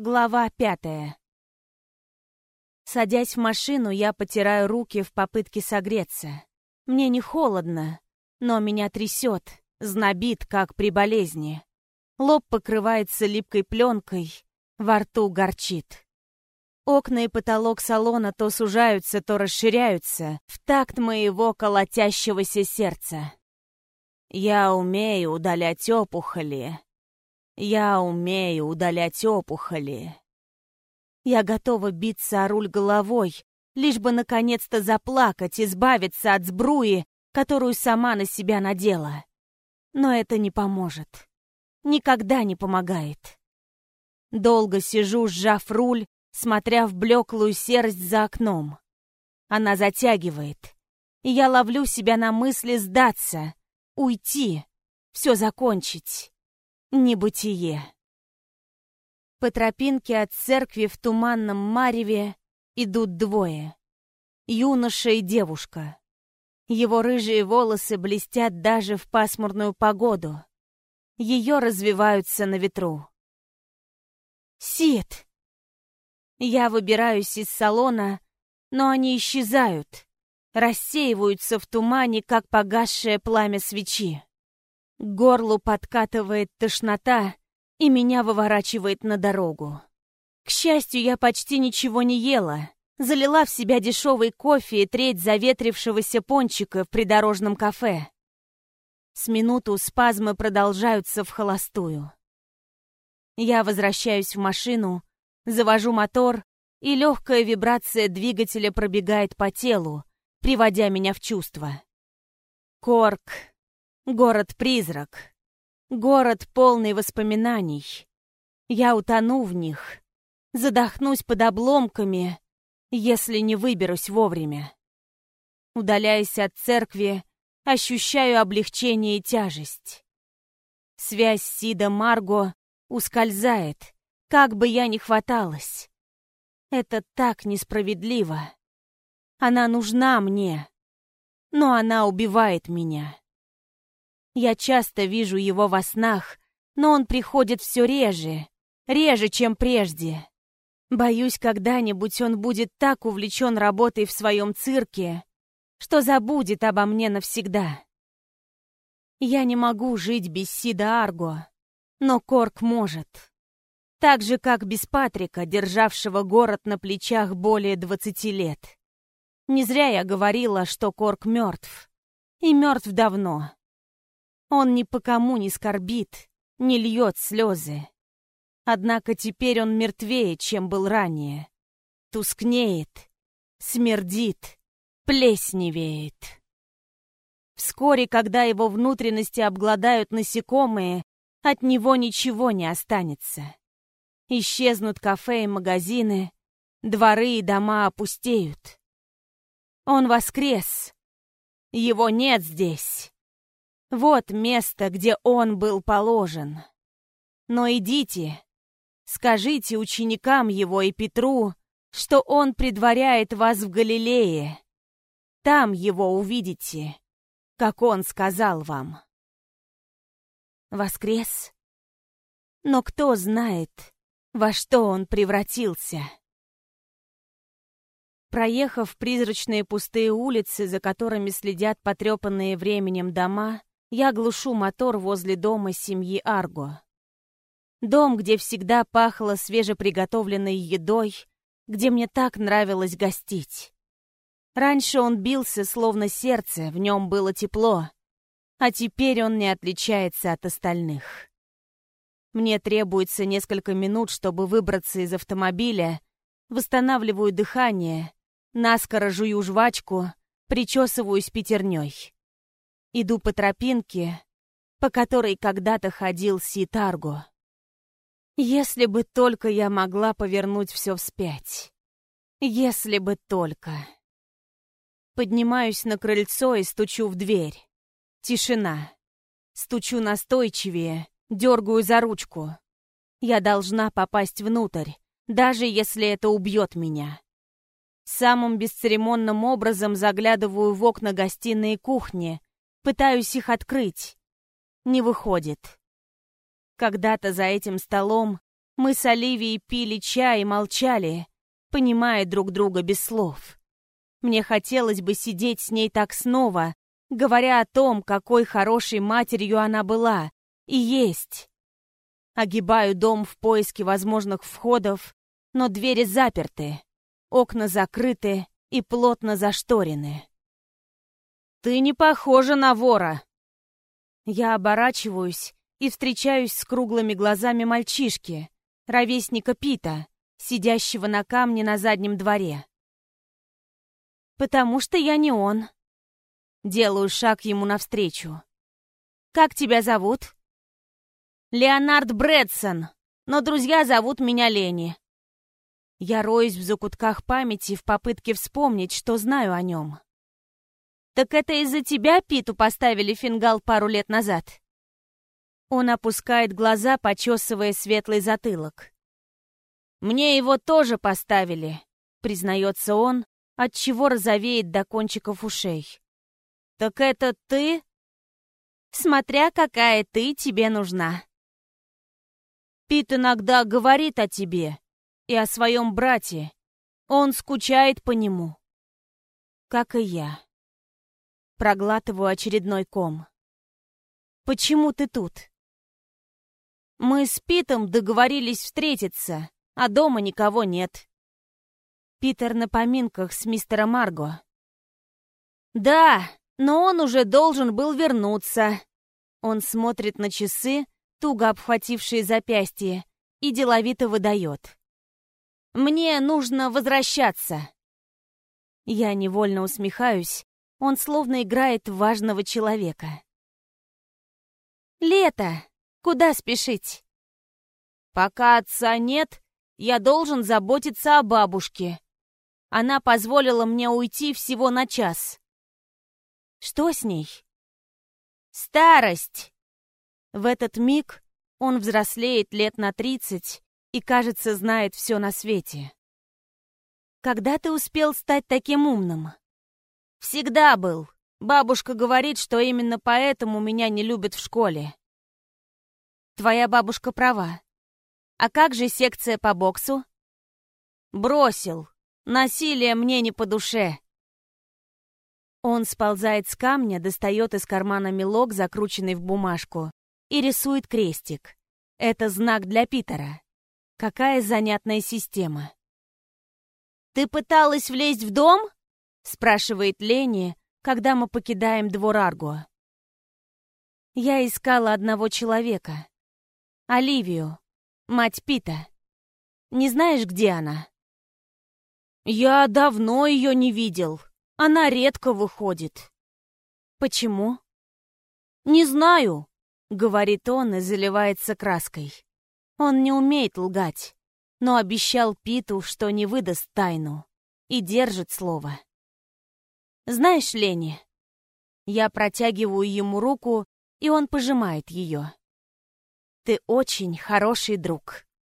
Глава пятая. Садясь в машину, я потираю руки в попытке согреться. Мне не холодно, но меня трясет, знобит, как при болезни. Лоб покрывается липкой пленкой, во рту горчит. Окна и потолок салона то сужаются, то расширяются в такт моего колотящегося сердца. Я умею удалять опухоли, я умею удалять опухоли. Я готова биться о руль головой, лишь бы наконец-то заплакать, избавиться от сбруи, которую сама на себя надела. Но это не поможет. Никогда не помогает. Долго сижу, сжав руль, смотря в блеклую серость за окном. Она затягивает, и я ловлю себя на мысли сдаться, уйти, все закончить небытие. По тропинке от церкви в туманном мареве идут двое. Юноша и девушка. Его рыжие волосы блестят даже в пасмурную погоду. Ее развиваются на ветру. «Сид!» Я выбираюсь из салона, но они исчезают, рассеиваются в тумане, как погасшее пламя свечи. К горлу подкатывает тошнота, и меня выворачивает на дорогу. К счастью, я почти ничего не ела. Залила в себя дешевый кофе и треть заветрившегося пончика в придорожном кафе. С минуту спазмы продолжаются в холостую. Я возвращаюсь в машину, завожу мотор, и легкая вибрация двигателя пробегает по телу, приводя меня в чувство. Корк, Город-призрак. Город полный воспоминаний. Я утону в них. Задохнусь под обломками, если не выберусь вовремя. Удаляясь от церкви, ощущаю облегчение и тяжесть. Связь Сида Марго ускользает, как бы я ни хваталась. Это так несправедливо. Она нужна мне, но она убивает меня. Я часто вижу его во снах, но он приходит все реже, реже, чем прежде. Боюсь, когда-нибудь он будет так увлечен работой в своем цирке, что забудет обо мне навсегда. Я не могу жить без Сида Арго, но Корк может. Так же, как без Патрика, державшего город на плечах более двадцати лет. Не зря я говорила, что Корк мертв. И мертв давно. Он ни по кому не скорбит, не льет слезы. Однако теперь он мертвее, чем был ранее. Тускнеет, смердит, плесневеет. Вскоре, когда его внутренности обгладают насекомые, от него ничего не останется. Исчезнут кафе и магазины, дворы и дома опустеют. Он воскрес. Его нет здесь. Вот место, где он был положен. Но идите, скажите ученикам его и Петру, что он предваряет вас в Галилее. Там его увидите, как он сказал вам. Воскрес? Но кто знает, во что он превратился? Проехав призрачные пустые улицы, за которыми следят потрепанные временем дома, я глушу мотор возле дома семьи Арго. Дом, где всегда пахло свежеприготовленной едой, где мне так нравилось гостить. Раньше он бился, словно сердце, в нем было тепло, а теперь он не отличается от остальных. Мне требуется несколько минут, чтобы выбраться из автомобиля, восстанавливаю дыхание, наскоро жую жвачку, причесываюсь пятерней. Иду по тропинке, по которой когда-то ходил Ситарго. Если бы только я могла повернуть все вспять. Если бы только. Поднимаюсь на крыльцо и стучу в дверь. Тишина. Стучу настойчивее, дергаю за ручку. Я должна попасть внутрь, даже если это убьет меня. Самым бесцеремонным образом заглядываю в окна гостиной и кухни, Пытаюсь их открыть. Не выходит. Когда-то за этим столом Мы с Оливией пили чай и молчали, понимая друг друга без слов. Мне хотелось бы сидеть с ней так снова, говоря о том, какой хорошей матерью она была, и есть. Огибаю дом в поиске возможных входов, но двери заперты, окна закрыты и плотно зашторены. «Ты не похожа на вора!» Я оборачиваюсь и встречаюсь с круглыми глазами мальчишки, ровесника Пита, сидящего на камне на заднем дворе. «Потому что я не он». Делаю шаг ему навстречу. «Как тебя зовут?» «Леонард Брэдсон, но друзья зовут меня Лени». Я роюсь в закутках памяти в попытке вспомнить, что знаю о нем. «Так это из-за тебя Питу поставили фингал пару лет назад?» Он опускает глаза, почесывая светлый затылок. «Мне его тоже поставили», — признается он, отчего розовеет до кончиков ушей. «Так это ты?» «Смотря какая ты тебе нужна». Пит иногда говорит о тебе и о своем брате. Он скучает по нему. Как и я. Проглатываю очередной ком. «Почему ты тут?» «Мы с Питом договорились встретиться, а дома никого нет». Питер на поминках с мистером Марго. «Да, но он уже должен был вернуться». Он смотрит на часы, туго обхватившие запястье, и деловито выдает. «Мне нужно возвращаться». Я невольно усмехаюсь, он словно играет важного человека. «Лето! Куда спешить?» «Пока отца нет, я должен заботиться о бабушке. Она позволила мне уйти всего на час». «Что с ней?» «Старость!» В этот миг он взрослеет лет на тридцать и, кажется, знает все на свете. «Когда ты успел стать таким умным?» Всегда был. Бабушка говорит, что именно поэтому меня не любят в школе. Твоя бабушка права. А как же секция по боксу? Бросил. Насилие мне не по душе. Он сползает с камня, достает из кармана мелок, закрученный в бумажку, и рисует крестик. Это знак для Питера. Какая занятная система. «Ты пыталась влезть в дом?» Спрашивает Лени, когда мы покидаем двор Арго. Я искала одного человека. Оливию, мать Пита. Не знаешь, где она? Я давно ее не видел. Она редко выходит. Почему? Не знаю, говорит он и заливается краской. Он не умеет лгать, но обещал Питу, что не выдаст тайну, и держит слово. «Знаешь, Лени...» Я протягиваю ему руку, и он пожимает ее. «Ты очень хороший друг».